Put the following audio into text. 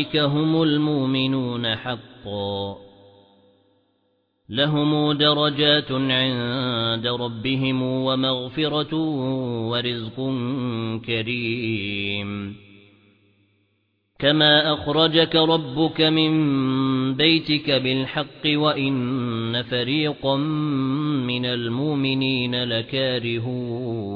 هم المؤمنون حقا. لهم درجات عند ربهم ومغفرة ورزق كريم. كما أخرجك ربك من بيتك بالحق وإن فريقا من المؤمنين لكارهون.